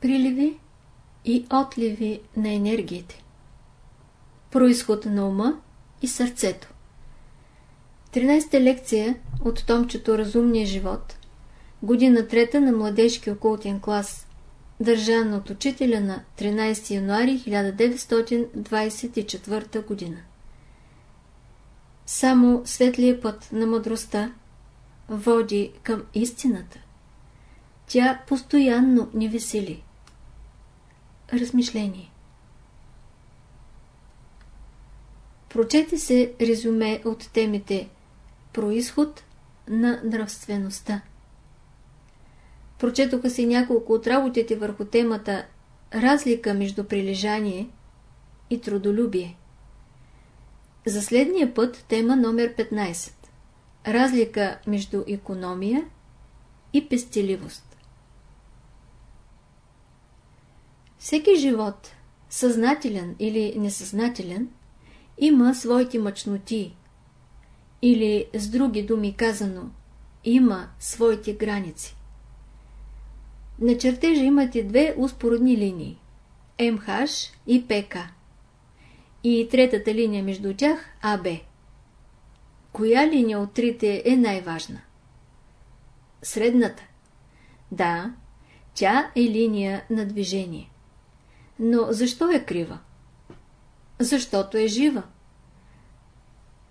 Приливи и отливи на енергиите. Произход на ума и сърцето. 13-та лекция от томчето Разумния живот, година трета на младежки окултен клас, държан от учителя на 13 януари 1924 година. Само светлия път на мъдростта води към истината. Тя постоянно ни весели. Размишление Прочете се резюме от темите Происход на нравствеността. Прочетоха се няколко от работите върху темата Разлика между прилежание и трудолюбие. За следния път тема номер 15. Разлика между економия и пестеливост. Всеки живот, съзнателен или несъзнателен, има своите мъчноти, или с други думи казано, има своите граници. На чертежа имате две успоредни линии – МХ и ПК. И третата линия между тях – АБ. Коя линия от трите е най-важна? Средната. Да, тя е линия на движение. Но защо е крива? Защото е жива.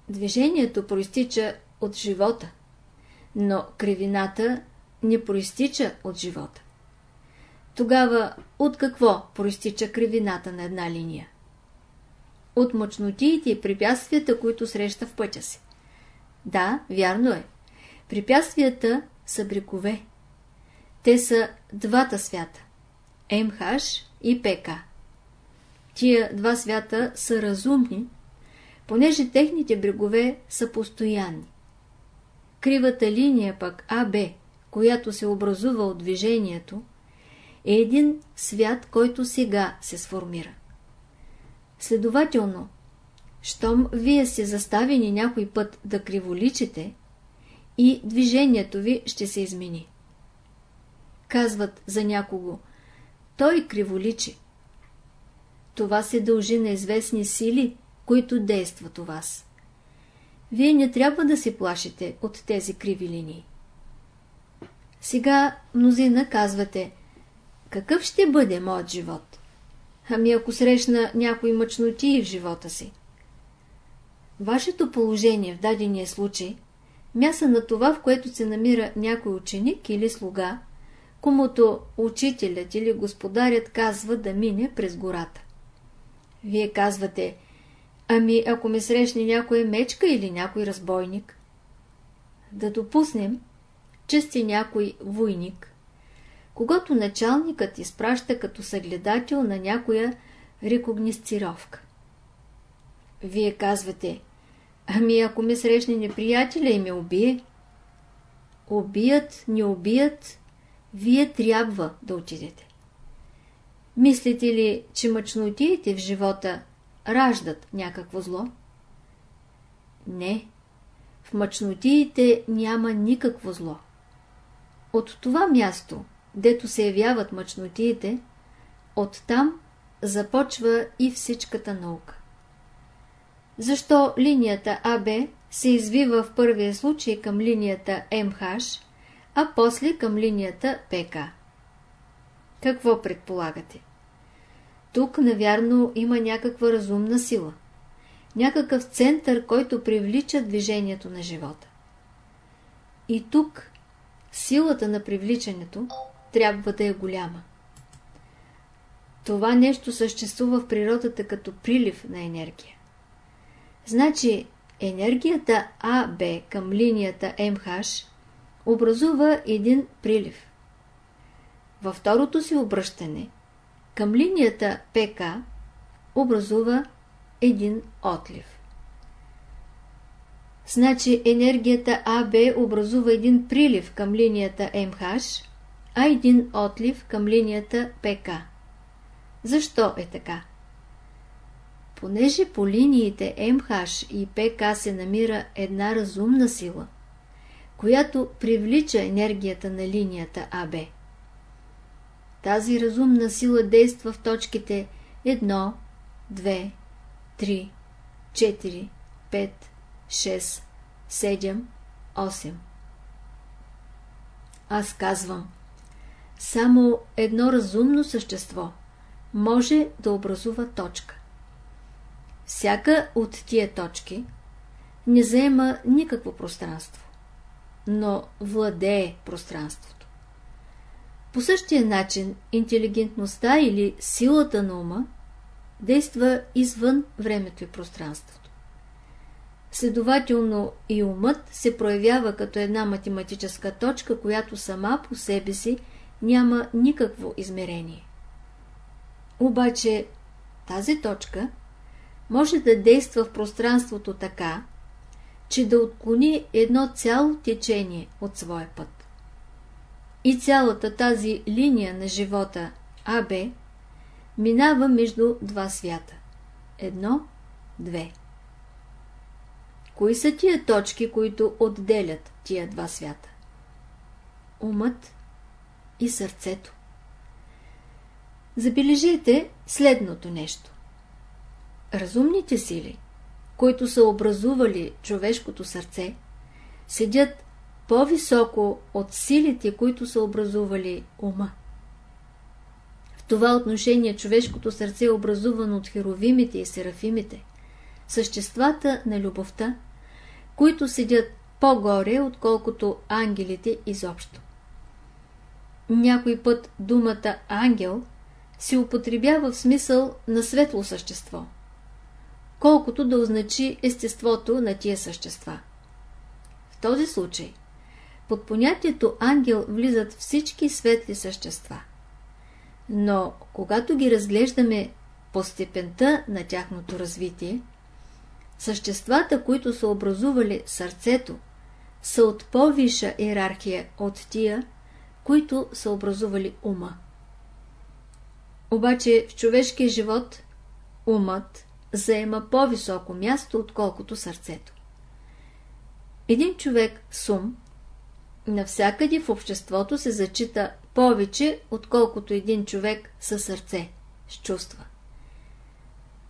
Движението проистича от живота, но кривината не проистича от живота. Тогава от какво проистича кривината на една линия? От мъчнотиите и препятствията, които среща в пътя си. Да, вярно е. Препятствията са брикове. Те са двата свята – МХ и ПК. Тия два свята са разумни, понеже техните брегове са постоянни. Кривата линия пък АБ, която се образува от движението, е един свят, който сега се сформира. Следователно, щом вие се заставени някой път да криволичите, и движението ви ще се измени. Казват за някого, той криволичи. Това се дължи на известни сили, които действат у вас. Вие не трябва да се плашите от тези криви линии. Сега мнозина казвате, какъв ще бъде моят живот? Ами ако срещна някои мъчноти в живота си. Вашето положение в дадения случай мяса на това, в което се намира някой ученик или слуга, комуто учителят или господарят казва да мине през гората. Вие казвате, ами ако ме срещне някоя мечка или някой разбойник? Да допуснем, че сте някой войник, когато началникът изпраща като съгледател на някоя рекогнисцировка. Вие казвате, ами ако ме срещне неприятеля и ме убие? Убият, не убият, вие трябва да отидете. Мислите ли, че мъчнотиите в живота раждат някакво зло? Не, в мъчнотиите няма никакво зло. От това място, дето се явяват мъчнотиите, оттам започва и всичката наука. Защо линията АБ се извива в първия случай към линията МХ, а после към линията ПК? Какво предполагате? Тук, навярно, има някаква разумна сила. Някакъв център, който привлича движението на живота. И тук силата на привличането трябва да е голяма. Това нещо съществува в природата като прилив на енергия. Значи енергията АБ към линията МХ образува един прилив. Във второто си обръщане към линията ПК образува един отлив. Значи енергията АБ образува един прилив към линията МХ, а един отлив към линията ПК. Защо е така? Понеже по линиите МХ и ПК се намира една разумна сила, която привлича енергията на линията АБ. Тази разумна сила действа в точките 1, 2, 3, 4, 5, 6, 7, 8. Аз казвам, само едно разумно същество може да образува точка. Всяка от тия точки не заема никакво пространство, но владее пространството. По същия начин интелигентността или силата на ума действа извън времето и пространството. Следователно и умът се проявява като една математическа точка, която сама по себе си няма никакво измерение. Обаче тази точка може да действа в пространството така, че да отклони едно цяло течение от своя път. И цялата тази линия на живота АБ минава между два свята. Едно, две. Кои са тия точки, които отделят тия два свята? Умът и сърцето. Забележете следното нещо. Разумните сили, които са образували човешкото сърце, седят по-високо от силите, които са образували ума. В това отношение човешкото сърце е образувано от херовимите и серафимите, съществата на любовта, които седят по-горе, отколкото ангелите изобщо. Някой път думата ангел се употребява в смисъл на светло същество, колкото да означи естеството на тия същества. В този случай под понятието ангел влизат всички светли същества. Но когато ги разглеждаме по степента на тяхното развитие, съществата, които са образували сърцето, са от по-виша иерархия от тия, които са образували ума. Обаче в човешкия живот умът заема по-високо място, отколкото сърцето. Един човек с ум навсякъде в обществото се зачита повече, отколкото един човек със сърце, с чувства.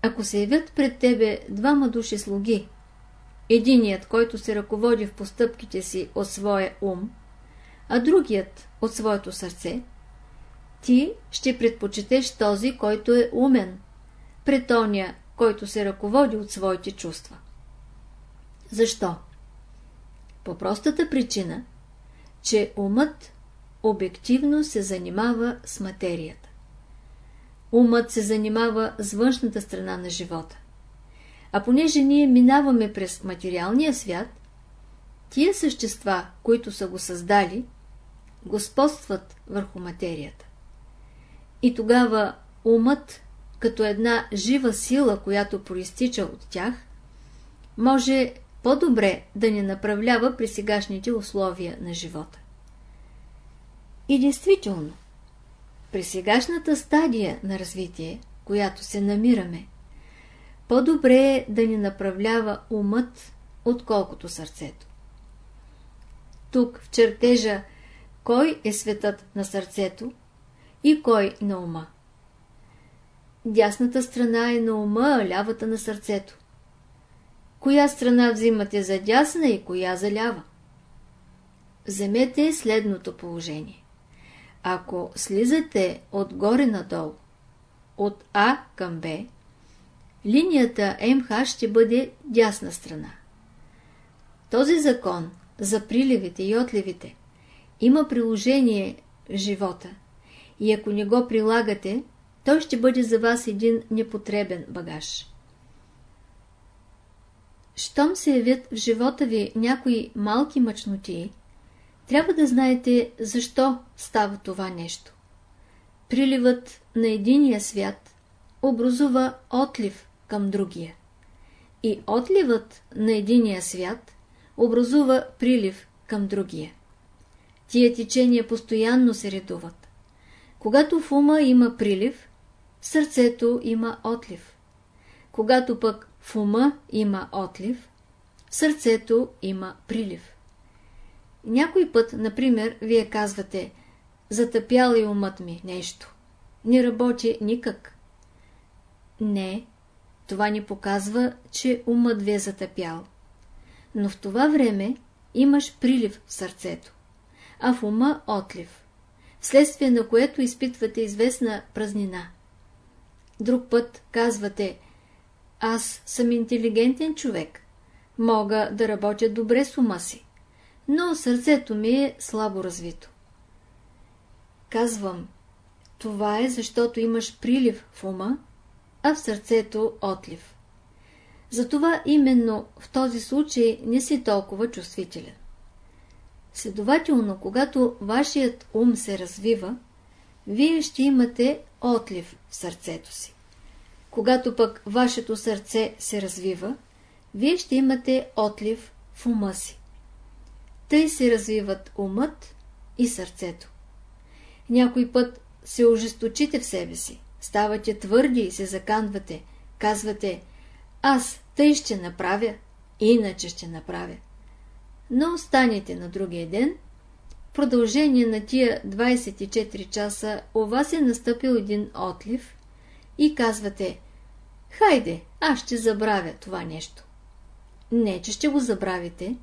Ако се явят пред тебе двама души слуги, единият, който се ръководи в постъпките си от своя ум, а другият от своето сърце, ти ще предпочетеш този, който е умен, пред който се ръководи от своите чувства. Защо? По простата причина, че умът обективно се занимава с материята. Умът се занимава с външната страна на живота. А понеже ние минаваме през материалния свят, тия същества, които са го създали, господстват върху материята. И тогава умът, като една жива сила, която проистича от тях, може по-добре да ни направлява при сегашните условия на живота. И действително, при сегашната стадия на развитие, която се намираме, по-добре е да ни направлява умът, отколкото сърцето. Тук в чертежа кой е светът на сърцето и кой на ума. Дясната страна е на ума, а лявата на сърцето. Коя страна взимате за дясна и коя за лява? Вземете следното положение. Ако слизате отгоре надолу, от А към Б, линията МХ ще бъде дясна страна. Този закон за приливите и отливите има приложение в живота и ако не го прилагате, той ще бъде за вас един непотребен багаж. Щом се явят в живота ви някои малки мъчноти, трябва да знаете защо става това нещо. Приливът на единия свят образува отлив към другия. И отливът на единия свят образува прилив към другия. Тия течения постоянно се редуват. Когато в ума има прилив, сърцето има отлив. Когато пък в ума има отлив, в сърцето има прилив. Някой път, например, вие казвате, затъпял е умът ми нещо. не работи никак. Не, това ни показва, че умът ви е затъпял. Но в това време имаш прилив в сърцето, а в ума отлив, вследствие на което изпитвате известна празнина. Друг път казвате, аз съм интелигентен човек, мога да работя добре с ума си, но сърцето ми е слабо развито. Казвам, това е защото имаш прилив в ума, а в сърцето отлив. Затова именно в този случай не си толкова чувствителен. Следователно, когато вашият ум се развива, вие ще имате отлив в сърцето си. Когато пък вашето сърце се развива, вие ще имате отлив в ума си. Тъй се развиват умът и сърцето. Някой път се ожесточите в себе си, ставате твърди и се заканвате, казвате «Аз тъй ще направя, иначе ще направя». Но останете на другия ден, продължение на тия 24 часа у вас е настъпил един отлив и казвате «Хайде, аз ще забравя това нещо». Не, че ще го забравите,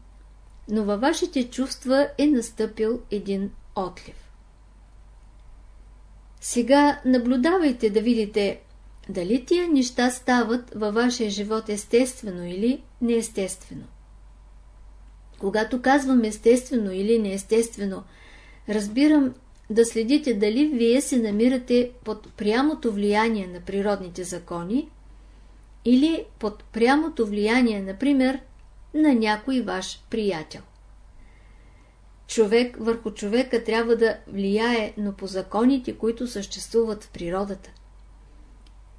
но във вашите чувства е настъпил един отлив. Сега наблюдавайте да видите дали тия неща стават във вашия живот естествено или неестествено. Когато казвам естествено или неестествено, разбирам да следите дали вие се намирате под прямото влияние на природните закони или под прямото влияние, например, на някой ваш приятел. Човек върху човека трябва да влияе, но по законите, които съществуват в природата.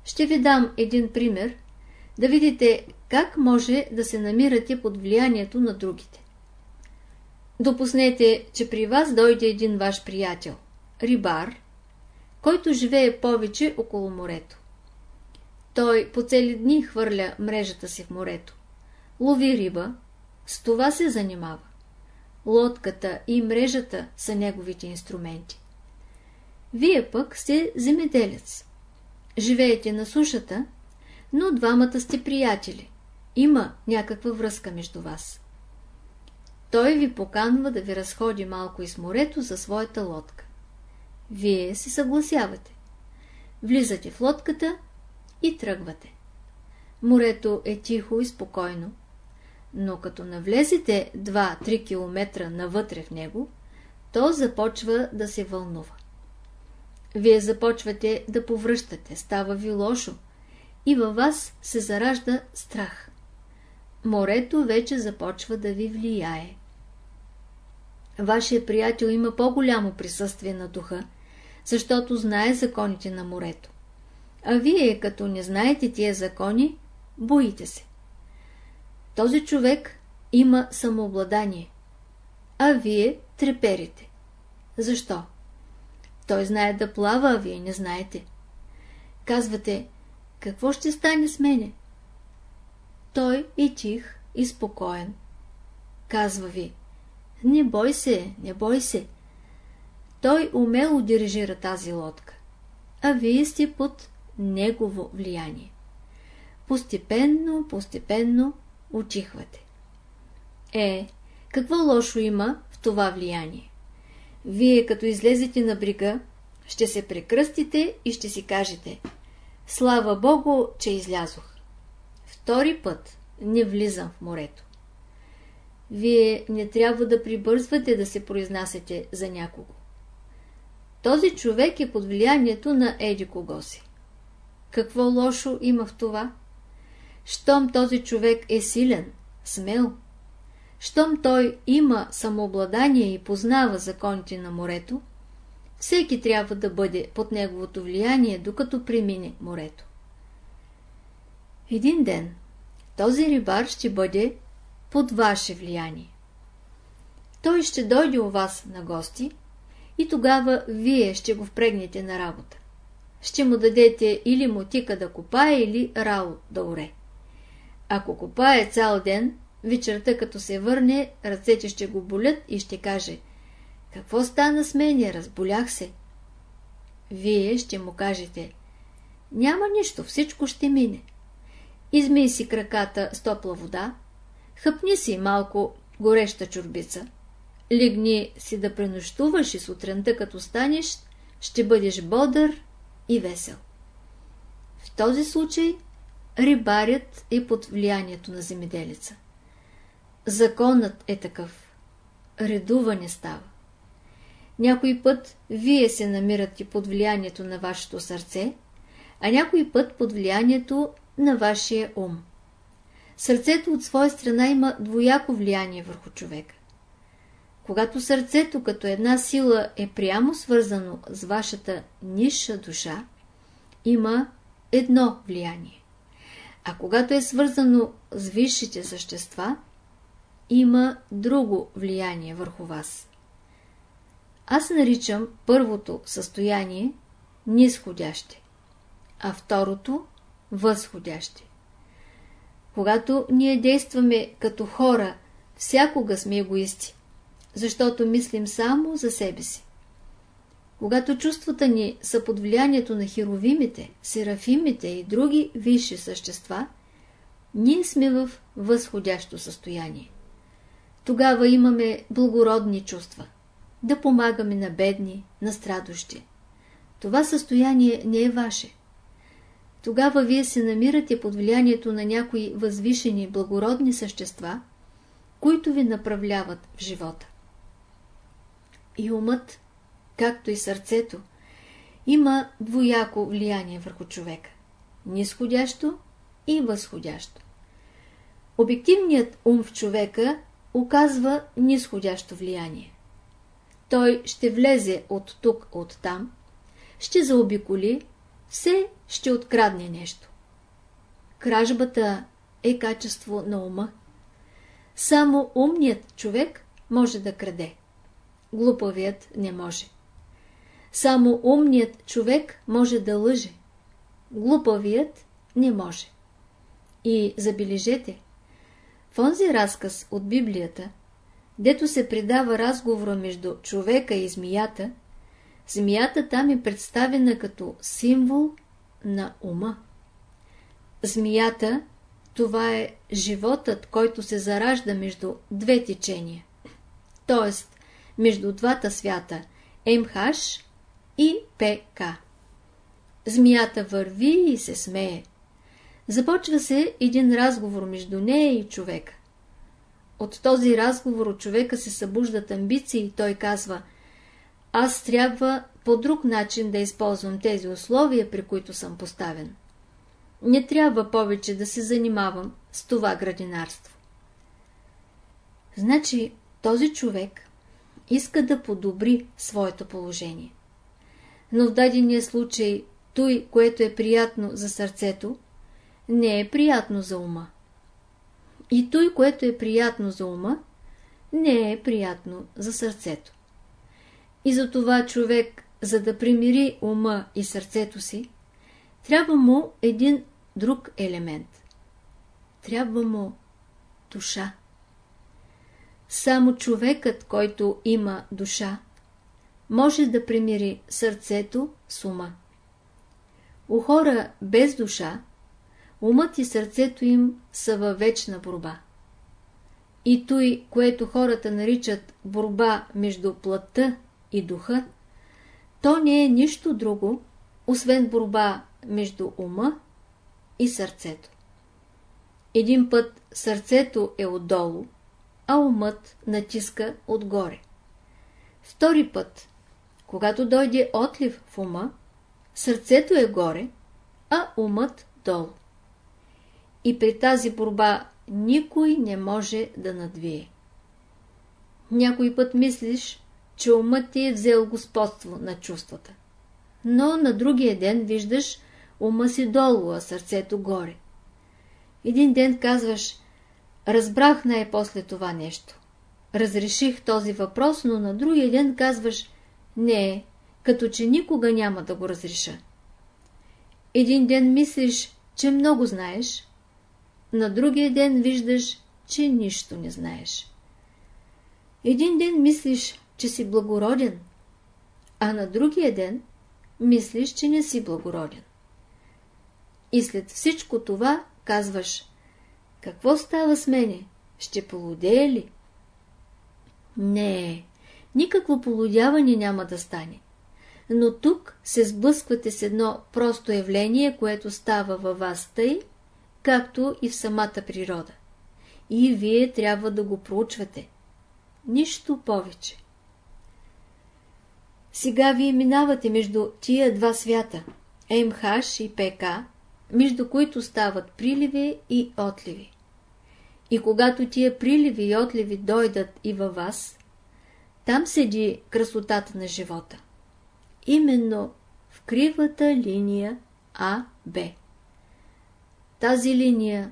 Ще ви дам един пример, да видите как може да се намирате под влиянието на другите. Допуснете, че при вас дойде един ваш приятел, рибар, който живее повече около морето. Той по цели дни хвърля мрежата си в морето. Лови риба, с това се занимава. Лодката и мрежата са неговите инструменти. Вие пък сте земеделец. Живеете на сушата, но двамата сте приятели. Има някаква връзка между вас. Той ви поканва да ви разходи малко из морето за своята лодка. Вие се съгласявате. Влизате в лодката и тръгвате. Морето е тихо и спокойно, но като навлезете 2-3 км навътре в него, то започва да се вълнува. Вие започвате да повръщате, става ви лошо и във вас се заражда страх. Морето вече започва да ви влияе. Вашия приятел има по-голямо присъствие на духа, защото знае законите на морето. А вие, като не знаете тия закони, боите се. Този човек има самообладание, а вие треперите. Защо? Той знае да плава, а вие не знаете. Казвате, какво ще стане с мене? Той е тих и спокоен. Казва ви, не бой се, не бой се. Той умело дирижира тази лодка, а вие сте под негово влияние. Постепенно, постепенно утихвате. Е, какво лошо има в това влияние? Вие, като излезете на брига, ще се прекръстите и ще си кажете Слава Богу, че излязох. Втори път не влизам в морето. Вие не трябва да прибързвате да се произнасяте за някого. Този човек е под влиянието на еди кого си. Какво лошо има в това? Щом този човек е силен, смел, щом той има самообладание и познава законите на морето, всеки трябва да бъде под неговото влияние, докато премине морето. Един ден този рибар ще бъде под ваше влияние. Той ще дойде у вас на гости и тогава вие ще го впрегнете на работа. Ще му дадете или мотика да копае, или рао да уре. Ако копае цял ден, вечерта като се върне, ръцете ще го болят и ще каже Какво стана с мене? Разболях се. вие ще му кажете Няма нищо, всичко ще мине. Измий си краката с топла вода, хъпни си малко гореща чурбица, лигни си да пренощуваш и сутринта като станеш, ще бъдеш бодър и весел. В този случай рибарят е под влиянието на земеделица. Законът е такъв. Редуване става. Някой път вие се намирате под влиянието на вашето сърце, а някой път под влиянието на вашия ум. Сърцето от своя страна има двояко влияние върху човека. Когато сърцето като една сила е прямо свързано с вашата ниша душа, има едно влияние. А когато е свързано с висшите същества, има друго влияние върху вас. Аз наричам първото състояние нисходяще, а второто възходяще. Когато ние действаме като хора, всякога сме егоисти, защото мислим само за себе си. Когато чувствата ни са под влиянието на херовимите, серафимите и други висши същества, ние сме в възходящо състояние. Тогава имаме благородни чувства. Да помагаме на бедни, на страдощи. Това състояние не е ваше. Тогава вие се намирате под влиянието на някои възвишени, благородни същества, които ви направляват в живота. И умът, както и сърцето, има двояко влияние върху човека – нисходящо и възходящо. Обективният ум в човека оказва нисходящо влияние. Той ще влезе от тук, от там, ще заобиколи, все ще открадне нещо. Кражбата е качество на ума. Само умният човек може да краде. Глупавият не може. Само умният човек може да лъже. Глупавият не може. И забележете, в онзи разказ от Библията, дето се предава разговора между човека и змията, змията там е представена като символ на ума. Змията – това е животът, който се заражда между две течения, т.е. между двата свята МХ и ПК. Змията върви и се смее. Започва се един разговор между нея и човека. От този разговор от човека се събуждат амбиции и той казва Аз трябва по друг начин да използвам тези условия, при които съм поставен. Не трябва повече да се занимавам с това градинарство. Значи този човек иска да подобри своето положение. Но в дадения случай той, което е приятно за сърцето, не е приятно за ума. И той, което е приятно за ума, не е приятно за сърцето. И за това човек, за да примири ума и сърцето си, трябва му един друг елемент. Трябва му душа. Само човекът, който има душа, може да примири сърцето с ума. У хора без душа умът и сърцето им са във вечна борба. И той, което хората наричат борба между плътта и духа, то не е нищо друго, освен борба между ума и сърцето. Един път сърцето е отдолу, а умът натиска отгоре. Втори път, когато дойде отлив в ума, сърцето е горе, а умът долу и при тази борба никой не може да надвие. Някой път мислиш, че умът ти е взел господство на чувствата. Но на другия ден виждаш ума си долу, а сърцето горе. Един ден казваш, разбрах най-после това нещо. Разреших този въпрос, но на другия ден казваш, не, като че никога няма да го разреша. Един ден мислиш, че много знаеш, на другия ден виждаш, че нищо не знаеш. Един ден мислиш, че си благороден, а на другия ден мислиш, че не си благороден. И след всичко това казваш, какво става с мене? Ще полудее ли? Не, никакво полудяване няма да стане. Но тук се сблъсквате с едно просто явление, което става във вас тъй, както и в самата природа. И вие трябва да го проучвате. Нищо повече. Сега вие минавате между тия два свята, МХ и ПК, между които стават приливи и отливи. И когато тия приливи и отливи дойдат и във вас, там седи красотата на живота. Именно в кривата линия АБ. Тази линия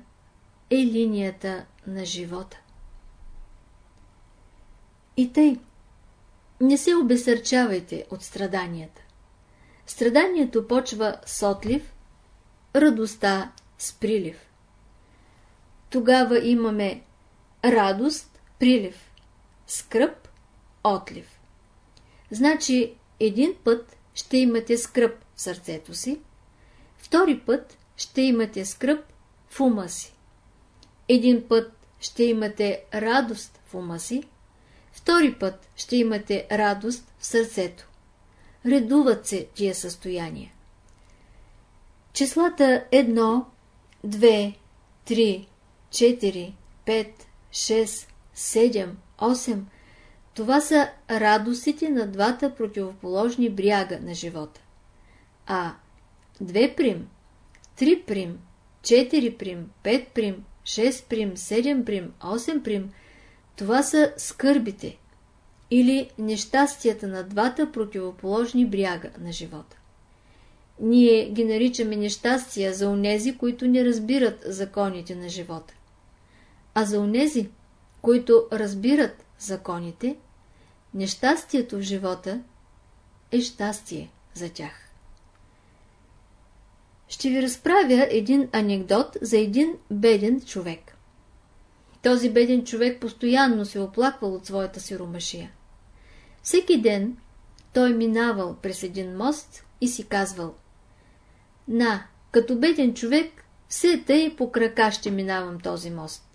е линията на живота. И тъй, не се обесърчавайте от страданията. Страданието почва с отлив, радостта с прилив. Тогава имаме радост, прилив, скръп, отлив. Значи един път ще имате скръп в сърцето си, втори път ще имате скръп в ума си. Един път ще имате радост в ума си, втори път ще имате радост в сърцето. Редуват се тия състояния. Числата 1, 2, 3, 4, 5, 6, 7, 8 това са радостите на двата противоположни бряга на живота. А 2 прим, 3 прим, 4 прим, 5 прим, 6 прим, 7 прим, 8 прим, това са скърбите или нещастията на двата противоположни бряга на живота. Ние ги наричаме нещастия за онези, които не разбират законите на живота. А за онези, които разбират законите, нещастието в живота е щастие за тях. Ще ви разправя един анекдот за един беден човек. Този беден човек постоянно се оплаквал от своята си ромашия. Всеки ден той минавал през един мост и си казвал На, като беден човек, все тъй по крака ще минавам този мост.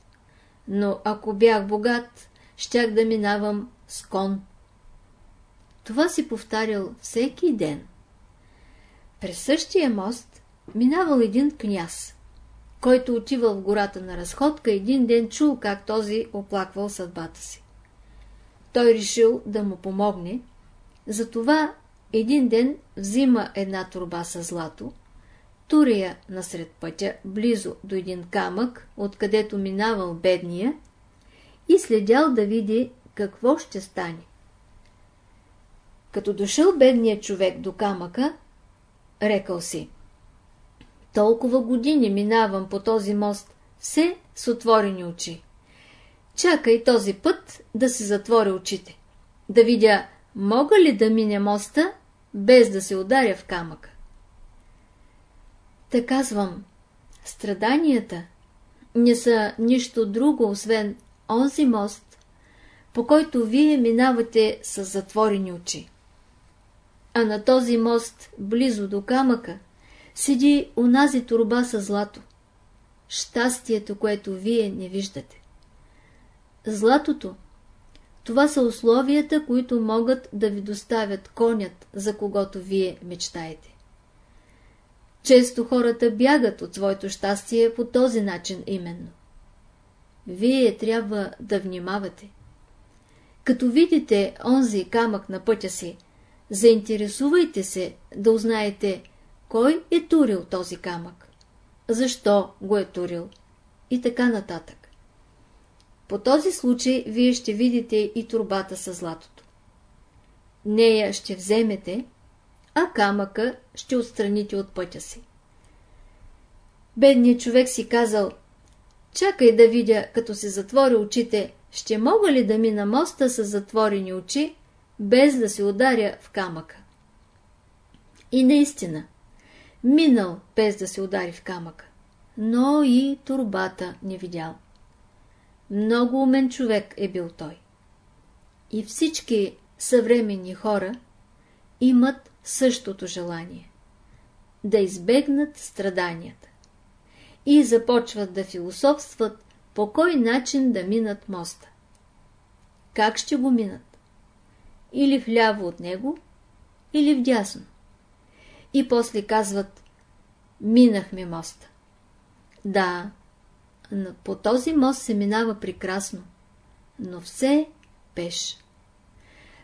Но ако бях богат, щях да минавам с кон. Това си повтарял всеки ден. През същия мост минавал един княз, който отивал в гората на разходка, един ден чул как този оплаквал съдбата си. Той решил да му помогне, затова един ден взима една турба с злато, туря насред пътя, близо до един камък, откъдето минавал бедния, и следял да види какво ще стане. Като дошъл бедният човек до камъка, рекал си Толкова години минавам по този мост, все с отворени очи. Чакай този път да си затворя очите, да видя мога ли да мине моста, без да се ударя в камъка. Та казвам, страданията не са нищо друго, освен онзи мост, по който вие минавате с затворени очи. А на този мост, близо до камъка, седи унази турба с злато. Щастието, което вие не виждате. Златото – това са условията, които могат да ви доставят конят, за когото вие мечтаете. Често хората бягат от своето щастие по този начин именно. Вие трябва да внимавате. Като видите онзи камък на пътя си, заинтересувайте се да узнаете кой е турил този камък, защо го е турил и така нататък. По този случай вие ще видите и турбата с златото. Нея ще вземете, а камъка ще отстраните от пътя си. Бедният човек си казал, чакай да видя, като се затвори очите, ще мога ли да мина моста с затворени очи, без да се ударя в камъка. И наистина, минал без да се удари в камъка, но и турбата не видял. Много умен човек е бил той. И всички съвременни хора имат същото желание – да избегнат страданията. И започват да философстват по кой начин да минат моста. Как ще го минат? Или вляво от него, или вдясно. И после казват Минахме моста. Да, по този мост се минава прекрасно, но все пеш.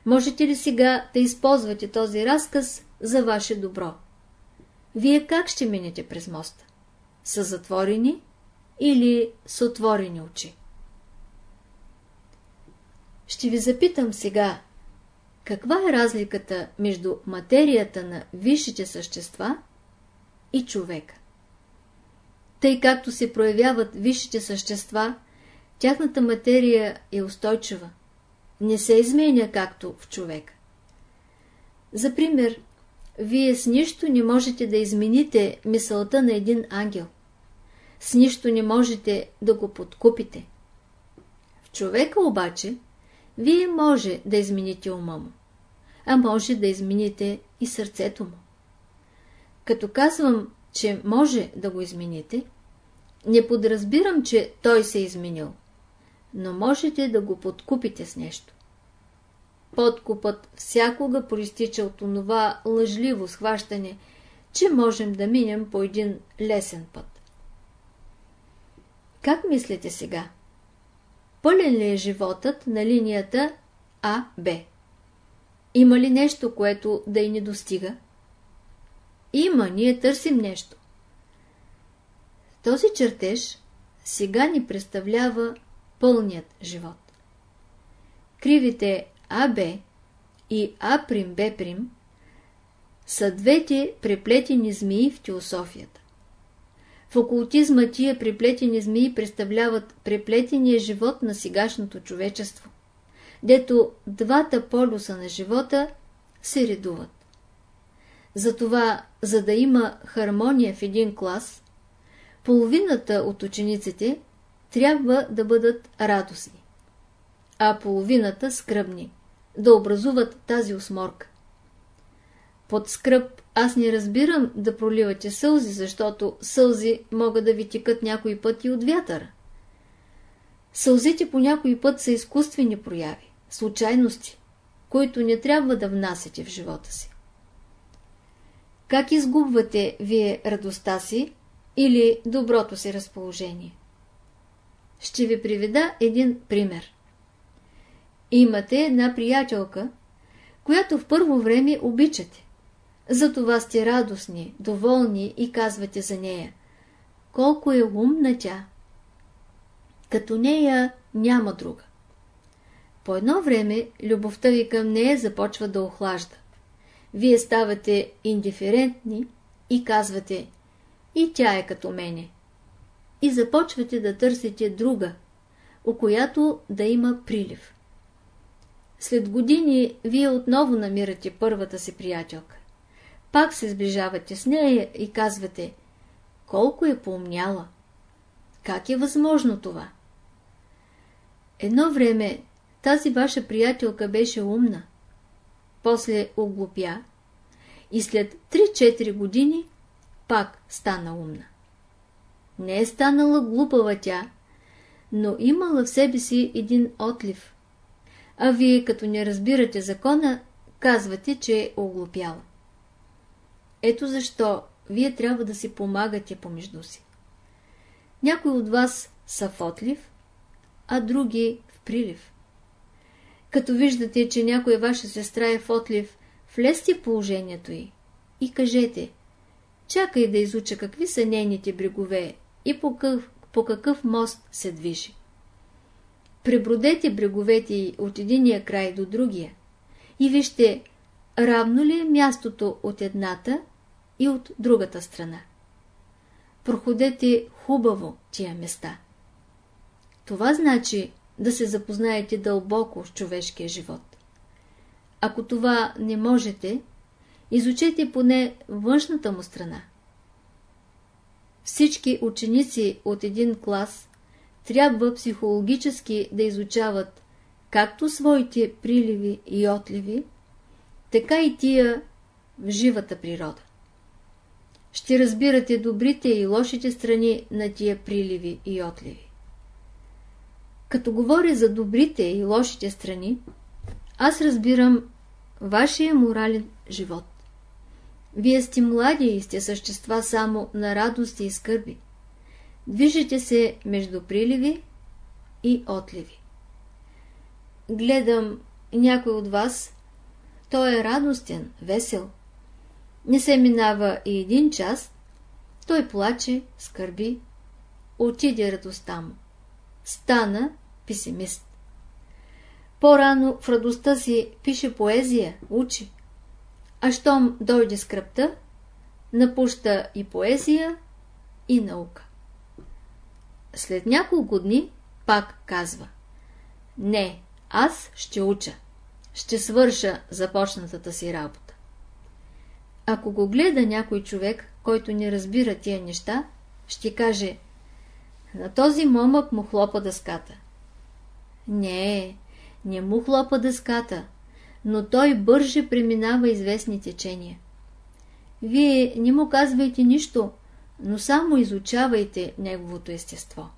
Можете ли сега да използвате този разказ за ваше добро? Вие как ще минете през моста? С затворени или с отворени очи? Ще ви запитам сега, каква е разликата между материята на висшите същества и човека? Тъй както се проявяват висшите същества, тяхната материя е устойчива не се изменя както в човек. За пример, вие с нищо не можете да измените мисълта на един ангел. С нищо не можете да го подкупите. В човека обаче, вие може да измените ума му, а може да измените и сърцето му. Като казвам, че може да го измените, не подразбирам, че той се е изменил но можете да го подкупите с нещо. Подкупът всякога проистича от онова лъжливо схващане, че можем да минем по един лесен път. Как мислите сега? Пълен ли е животът на линията А-Б? Има ли нещо, което да й не достига? Има, ние търсим нещо. Този чертеж сега ни представлява пълният живот. Кривите АБ и A'B' са двете преплетени змии в теософията. В окултизма тия преплетени змии представляват преплетения живот на сегашното човечество, дето двата полюса на живота се редуват. Затова, за да има хармония в един клас, половината от учениците – трябва да бъдат радостни, а половината скръбни, да образуват тази осморка. Под скръп аз не разбирам да проливате сълзи, защото сълзи могат да ви текат някой път и от вятъра. Сълзите по някой път са изкуствени прояви, случайности, които не трябва да внасяте в живота си. Как изгубвате вие радостта си или доброто си разположение? Ще ви приведа един пример. Имате една приятелка, която в първо време обичате. Затова сте радостни, доволни и казвате за нея. Колко е умна тя! Като нея няма друга. По едно време любовта ви към нея започва да охлажда. Вие ставате индиферентни и казвате и тя е като мене и започвате да търсите друга, у която да има прилив. След години вие отново намирате първата си приятелка. Пак се сближавате с нея и казвате, колко е поумняла. Как е възможно това? Едно време тази ваша приятелка беше умна, после оглупя и след 3-4 години пак стана умна. Не е станала глупава тя, но имала в себе си един отлив. А вие, като не разбирате закона, казвате, че е оглупяла. Ето защо вие трябва да си помагате помежду си. Някои от вас са в отлив, а други в прилив. Като виждате, че някоя ваша сестра е в отлив, влезте положението й и кажете, чакай да изуча какви са нейните брегове и по какъв, по какъв мост се движи. Пребродете бреговете от единия край до другия и вижте, равно ли е мястото от едната и от другата страна. Проходете хубаво тия места. Това значи да се запознаете дълбоко с човешкия живот. Ако това не можете, изучете поне външната му страна. Всички ученици от един клас трябва психологически да изучават както своите приливи и отливи, така и тия в живата природа. Ще разбирате добрите и лошите страни на тия приливи и отливи. Като говоря за добрите и лошите страни, аз разбирам вашия морален живот. Вие сте млади и сте същества само на радости и скърби. Движите се между приливи и отливи. Гледам някой от вас, той е радостен, весел. Не се минава и един час, той плаче, скърби, отиде радостта му. Стана песимист. По-рано в радостта си пише поезия, учи. А щом дойде скръпта, напуща и поезия, и наука. След няколко дни пак казва Не, аз ще уча. Ще свърша започнатата си работа. Ако го гледа някой човек, който не разбира тия неща, ще каже На този момък му хлопа дъската. Не, не му хлопа дъската, но той бърже преминава известни течения. Вие не му казвайте нищо, но само изучавайте неговото естество.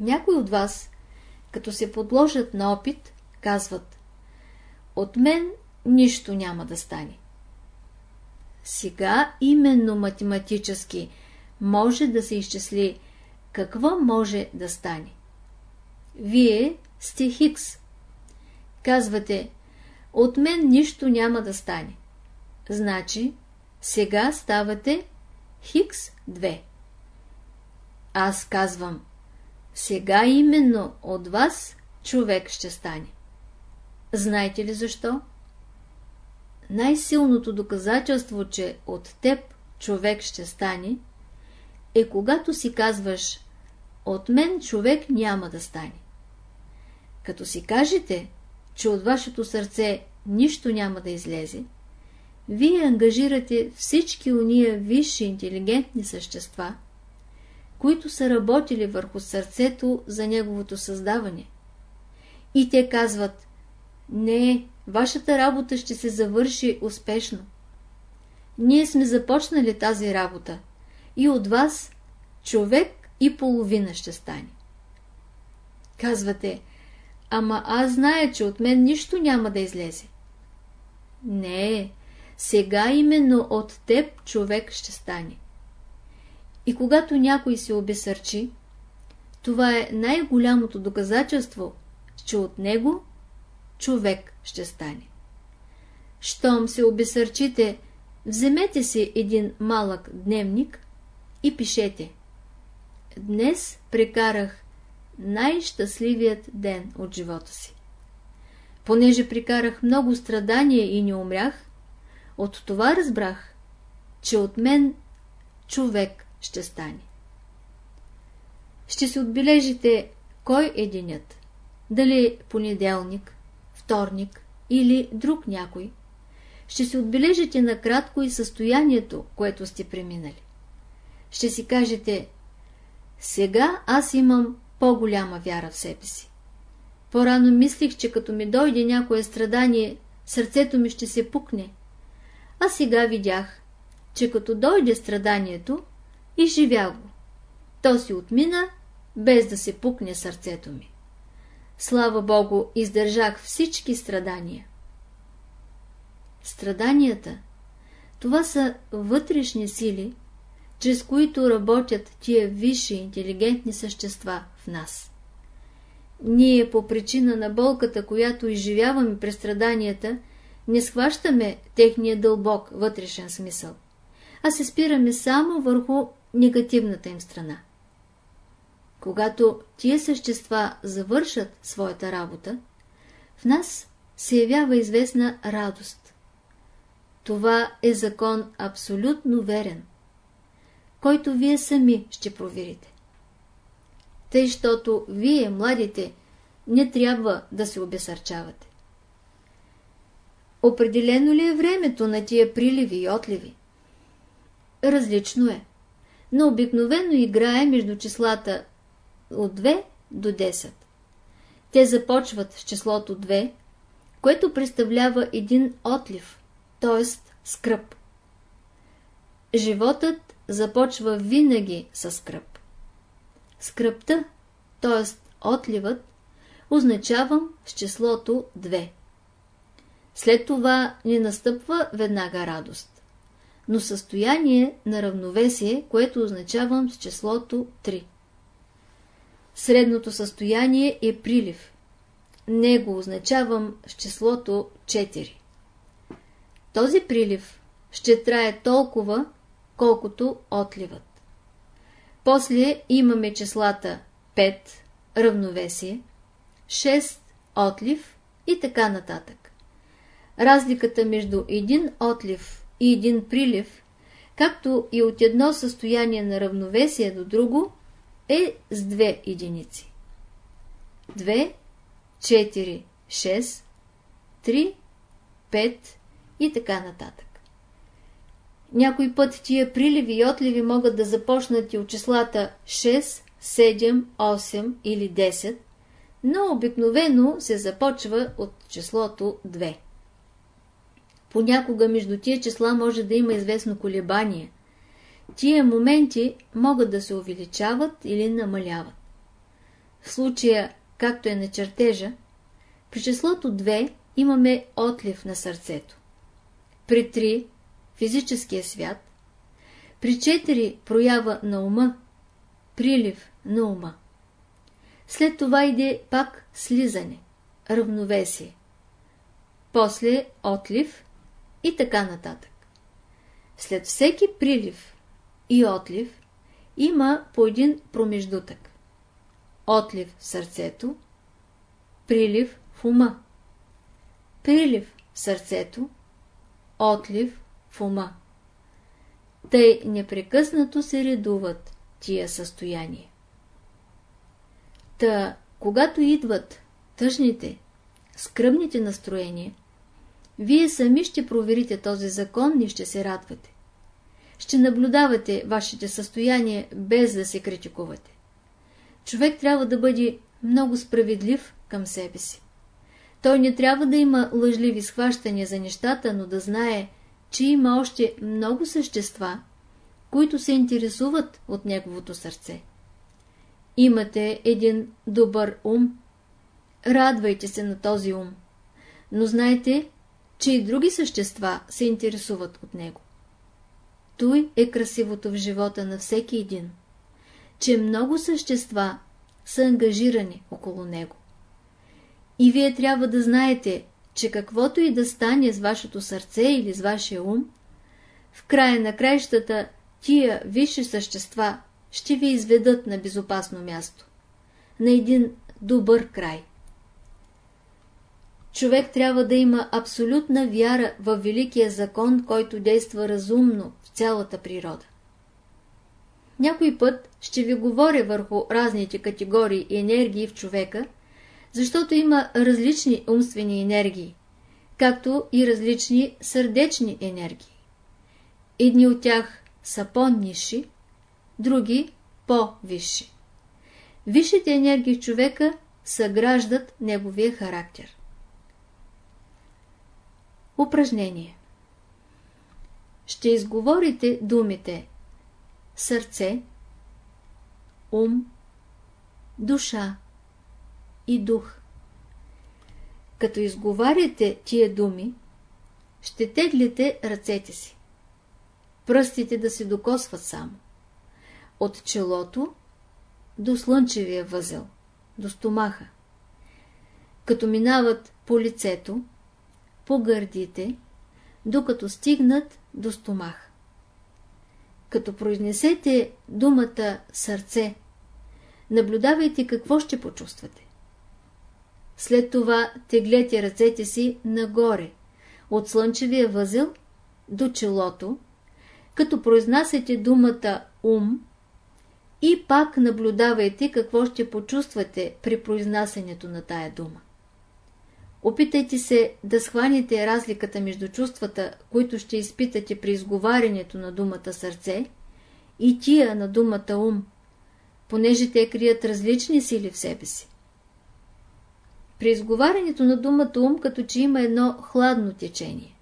Някои от вас, като се подложат на опит, казват От мен нищо няма да стане. Сега именно математически може да се изчисли какво може да стане. Вие сте Хикс. Казвате, от мен нищо няма да стане. Значи, сега ставате Хикс 2. Аз казвам, сега именно от вас човек ще стане. Знаете ли защо? Най-силното доказателство, че от теб човек ще стане, е когато си казваш от мен човек няма да стане. Като си кажете, че от вашето сърце нищо няма да излезе, вие ангажирате всички уния висши интелигентни същества, които са работили върху сърцето за неговото създаване. И те казват, не, вашата работа ще се завърши успешно. Ние сме започнали тази работа и от вас човек и половина ще стане. Казвате, ама аз зная, че от мен нищо няма да излезе. Не, сега именно от теб човек ще стане. И когато някой се обесърчи, това е най-голямото доказателство, че от него човек ще стане. Щом се обесърчите, вземете си един малък дневник и пишете. Днес прекарах най-щастливият ден от живота си. Понеже прикарах много страдания и не умрях, от това разбрах, че от мен човек ще стане. Ще се отбележите кой е денят, дали понеделник, вторник или друг някой. Ще се отбележите накратко и състоянието, което сте преминали. Ще си кажете, сега аз имам по-голяма вяра в себе си. По-рано мислих, че като ми дойде някое страдание, сърцето ми ще се пукне. А сега видях, че като дойде страданието, изживя го. То си отмина, без да се пукне сърцето ми. Слава Богу, издържах всички страдания. Страданията – това са вътрешни сили, чрез които работят тия висши интелигентни същества в нас. Ние по причина на болката, която изживяваме през страданията, не схващаме техния дълбок вътрешен смисъл, а се спираме само върху негативната им страна. Когато тия същества завършат своята работа, в нас се явява известна радост. Това е закон абсолютно верен, който вие сами ще проверите. Тъй, щото вие, младите, не трябва да се обесърчавате. Определено ли е времето на тия приливи и отливи? Различно е, но обикновено играе между числата от 2 до 10. Те започват с числото 2, което представлява един отлив, т.е. скръп. Животът започва винаги с скръп. Скръпта, т.е. отливът, означавам с числото 2. След това не настъпва веднага радост, но състояние на равновесие, което означавам с числото 3. Средното състояние е прилив. Него означавам с числото 4. Този прилив ще трае толкова, колкото отливат. После имаме числата 5, равновесие, 6, отлив и така нататък. Разликата между един отлив и един прилив, както и от едно състояние на равновесие до друго, е с две единици. 2, 4, 6, 3, 5 и така нататък. Някой път тия приливи и отливи могат да започнат и от числата 6, 7, 8 или 10, но обикновено се започва от числото 2. Понякога между тия числа може да има известно колебание. Тия моменти могат да се увеличават или намаляват. В случая, както е на чертежа, при числото 2 имаме отлив на сърцето. При 3 физическия свят, при 4 проява на ума, прилив на ума. След това иде пак слизане, равновесие, после отлив и така нататък. След всеки прилив и отлив има по един промеждутък. Отлив в сърцето, прилив в ума. Прилив в сърцето, отлив в ума. Тъй непрекъснато се редуват тия състояния. Та, когато идват тъжните, скръбните настроения, вие сами ще проверите този закон и ще се радвате. Ще наблюдавате вашите състояния без да се критикувате. Човек трябва да бъде много справедлив към себе си. Той не трябва да има лъжливи схващания за нещата, но да знае, че има още много същества, които се интересуват от неговото сърце. Имате един добър ум. Радвайте се на този ум. Но знайте, че и други същества се интересуват от него. Той е красивото в живота на всеки един, че много същества са ангажирани около него. И вие трябва да знаете, че каквото и да стане с вашето сърце или с вашия ум, в края на краищата тия висши същества ще ви изведат на безопасно място, на един добър край. Човек трябва да има абсолютна вяра в великия закон, който действа разумно в цялата природа. Някой път ще ви говоря върху разните категории енергии в човека – защото има различни умствени енергии, както и различни сърдечни енергии. Едни от тях са по-ниши, други по-висши. Висшите енергии в човека съграждат неговия характер. Упражнение Ще изговорите думите сърце, ум, душа, и дух. Като изговаряте тия думи, ще теглите ръцете си. Пръстите да се докосват само. От челото до слънчевия възел, до стомаха. Като минават по лицето, по гърдите, докато стигнат до стомах. Като произнесете думата сърце, наблюдавайте какво ще почувствате. След това теглете ръцете си нагоре, от слънчевия възел до челото, като произнасяте думата ум и пак наблюдавайте какво ще почувствате при произнасянето на тая дума. Опитайте се да схванете разликата между чувствата, които ще изпитате при изговарянето на думата сърце и тия на думата ум, понеже те крият различни сили в себе си. При изговарянето на думата ум, като че има едно хладно течение,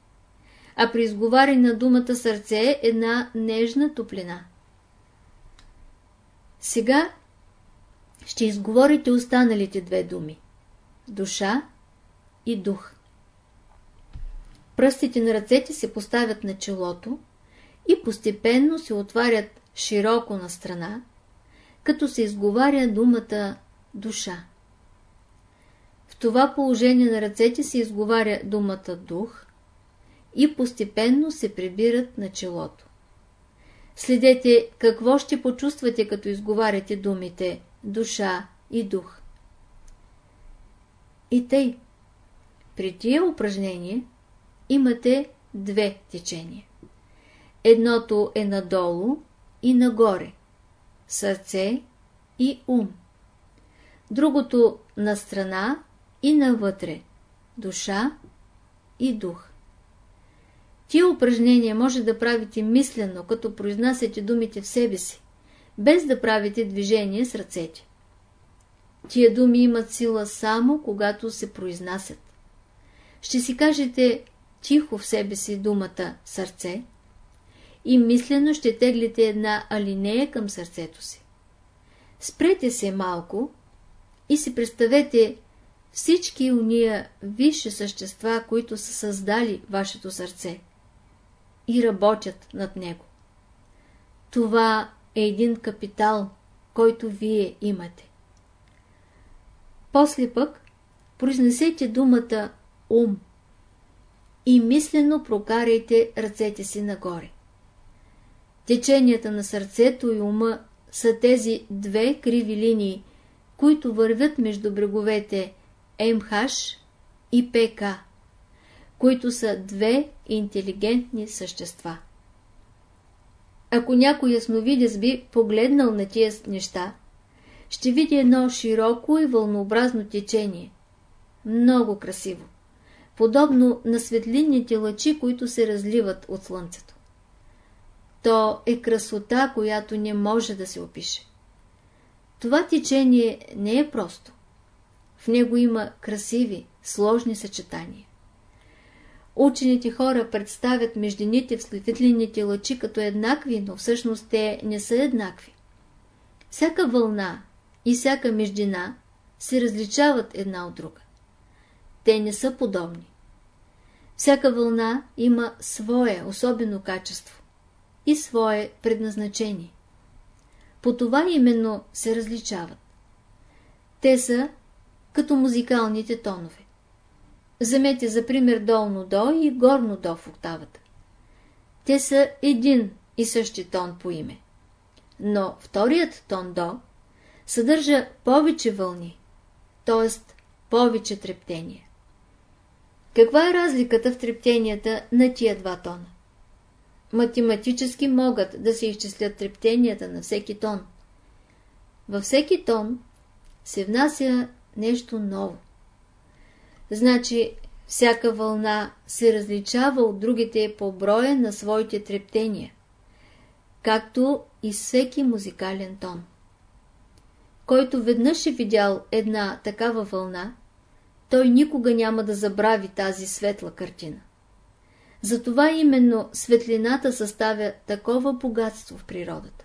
а при изговаряне на думата сърце е една нежна топлина. Сега ще изговорите останалите две думи – душа и дух. Пръстите на ръцете се поставят на челото и постепенно се отварят широко на страна, като се изговаря думата душа. В това положение на ръцете се изговаря думата дух и постепенно се прибират на челото. Следете какво ще почувствате, като изговаряте думите душа и дух. И тъй, при тия упражнение имате две течения. Едното е надолу и нагоре, сърце и ум. Другото на страна и навътре, душа и дух. Тия упражнения може да правите мислено, като произнасяте думите в себе си, без да правите движение с ръцете. Тия думи имат сила само, когато се произнасят. Ще си кажете тихо в себе си думата сърце и мислено ще теглите една алинея към сърцето си. Спрете се малко и си представете всички уния висши същества, които са създали вашето сърце и работят над него. Това е един капитал, който вие имате. После пък произнесете думата ум и мислено прокарайте ръцете си нагоре. Теченията на сърцето и ума са тези две криви линии, които вървят между бреговете МХ и ПК, които са две интелигентни същества. Ако някой ясновидец би погледнал на тия неща, ще види едно широко и вълнообразно течение. Много красиво. Подобно на светлинните лъчи, които се разливат от слънцето. То е красота, която не може да се опише. Това течение не е просто. В него има красиви, сложни съчетания. Учените хора представят междините в светлинните лъчи като еднакви, но всъщност те не са еднакви. Всяка вълна и всяка междина се различават една от друга. Те не са подобни. Всяка вълна има свое особено качество и свое предназначение. По това именно се различават. Те са като музикалните тонове. Вземете за пример долно до и горно до в октавата. Те са един и същи тон по име. Но вторият тон до съдържа повече вълни, т.е. повече трептения. Каква е разликата в трептенията на тия два тона? Математически могат да се изчислят трептенията на всеки тон. Във всеки тон се внася нещо ново. Значи, всяка вълна се различава от другите по броя на своите трептения, както и всеки музикален тон. Който веднъж е видял една такава вълна, той никога няма да забрави тази светла картина. Затова именно светлината съставя такова богатство в природата.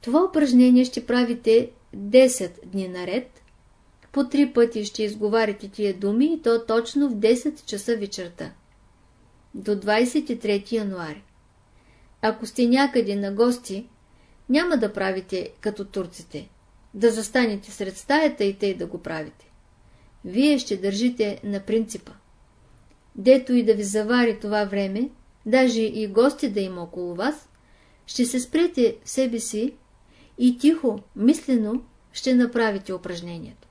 Това упражнение ще правите 10 дни наред, по три пъти ще изговаряте тия думи и то точно в 10 часа вечерта. До 23 януари. Ако сте някъде на гости, няма да правите като турците, да застанете сред стаята и тъй да го правите. Вие ще държите на принципа. Дето и да ви завари това време, даже и гости да има около вас, ще се спрете в себе си и тихо, мислено ще направите упражнението.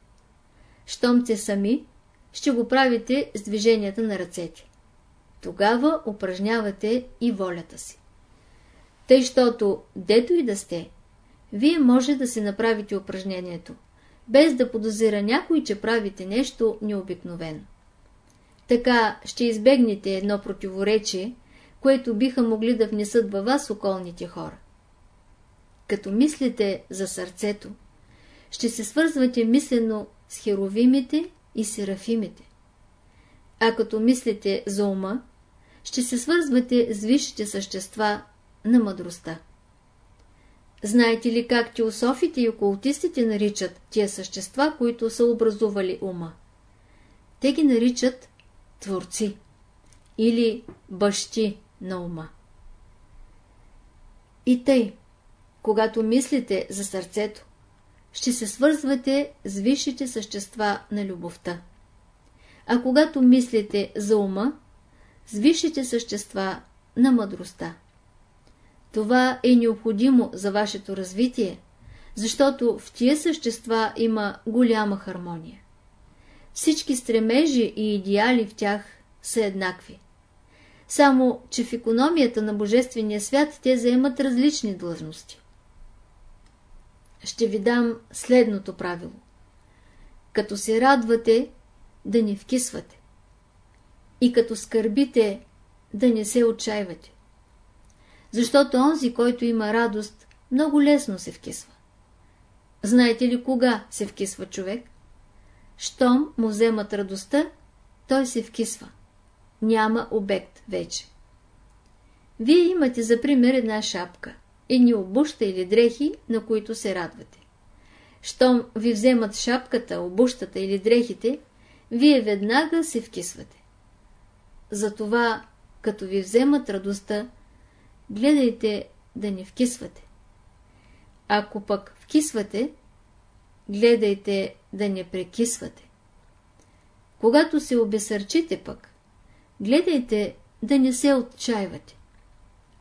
Щом сте сами, ще го правите с движенията на ръцете. Тогава упражнявате и волята си. Тъй, щото, дето и да сте, вие може да се направите упражнението, без да подозира някой, че правите нещо необикновено. Така ще избегнете едно противоречие, което биха могли да внесат във вас околните хора. Като мислите за сърцето, ще се свързвате мислено с херовимите и серафимите. А като мислите за ума, ще се свързвате с висшите същества на мъдростта. Знаете ли как теософите и окултистите наричат тия същества, които са образували ума? Те ги наричат творци или бащи на ума. И тъй, когато мислите за сърцето, ще се свързвате с висшите същества на любовта. А когато мислите за ума, с висшите същества на мъдростта. Това е необходимо за вашето развитие, защото в тия същества има голяма хармония. Всички стремежи и идеали в тях са еднакви. Само, че в економията на Божествения свят те заемат различни длъжности. Ще ви дам следното правило. Като се радвате, да не вкисвате. И като скърбите, да не се отчаивате. Защото онзи, който има радост, много лесно се вкисва. Знаете ли кога се вкисва човек? Щом му вземат радостта, той се вкисва. Няма обект вече. Вие имате за пример една шапка, едни обуща или дрехи, на които се радвате. Щом ви вземат шапката, обущата или дрехите, вие веднага се вкисвате. Затова, като ви вземат радостта, гледайте да не вкисвате. Ако пък вкисвате, гледайте да не прекисвате. Когато се обесърчите пък, гледайте да не се отчаивате.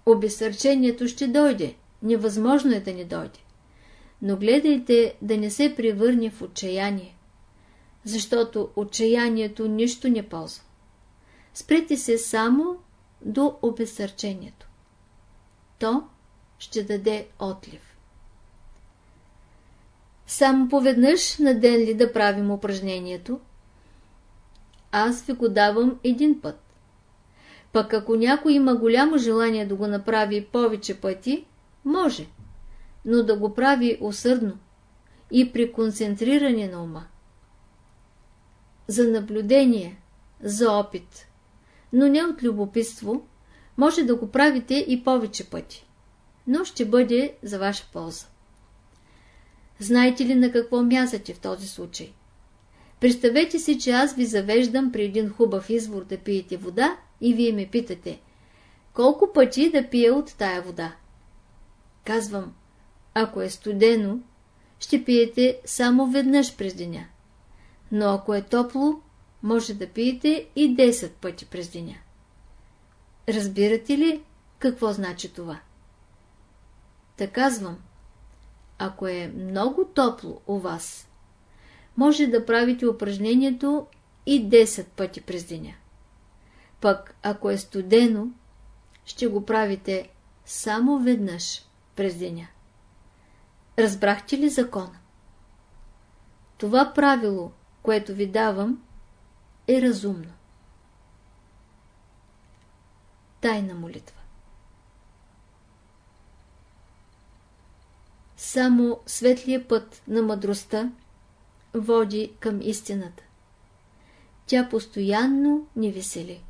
Обесърчението ще дойде, невъзможно е да не дойде. Но гледайте да не се превърне в отчаяние, защото отчаянието нищо не ползва. Спрете се само до обесърчението. То ще даде отлив. Само поведнъж на ден ли да правим упражнението? Аз ви го давам един път. Пък ако някой има голямо желание да го направи повече пъти, може, но да го прави усърдно и при концентриране на ума. За наблюдение, за опит, но не от любопитство, може да го правите и повече пъти, но ще бъде за ваша полза. Знаете ли на какво мязате в този случай? Представете си, че аз ви завеждам при един хубав извор да пиете вода и вие ме питате, колко пъти да пия от тая вода? Казвам, ако е студено, ще пиете само веднъж през деня. Но ако е топло, може да пиете и 10 пъти през деня. Разбирате ли какво значи това? Та казвам, ако е много топло у вас, може да правите упражнението и 10 пъти през деня. Пък ако е студено, ще го правите само веднъж през деня. Разбрахте ли закона? Това правило, което ви давам, е разумно. Тайна молитва Само светлия път на мъдростта води към истината. Тя постоянно ни весели.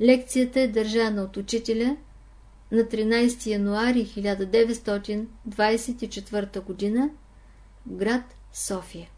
Лекцията е държана от учителя на 13 януари 1924 г. град София.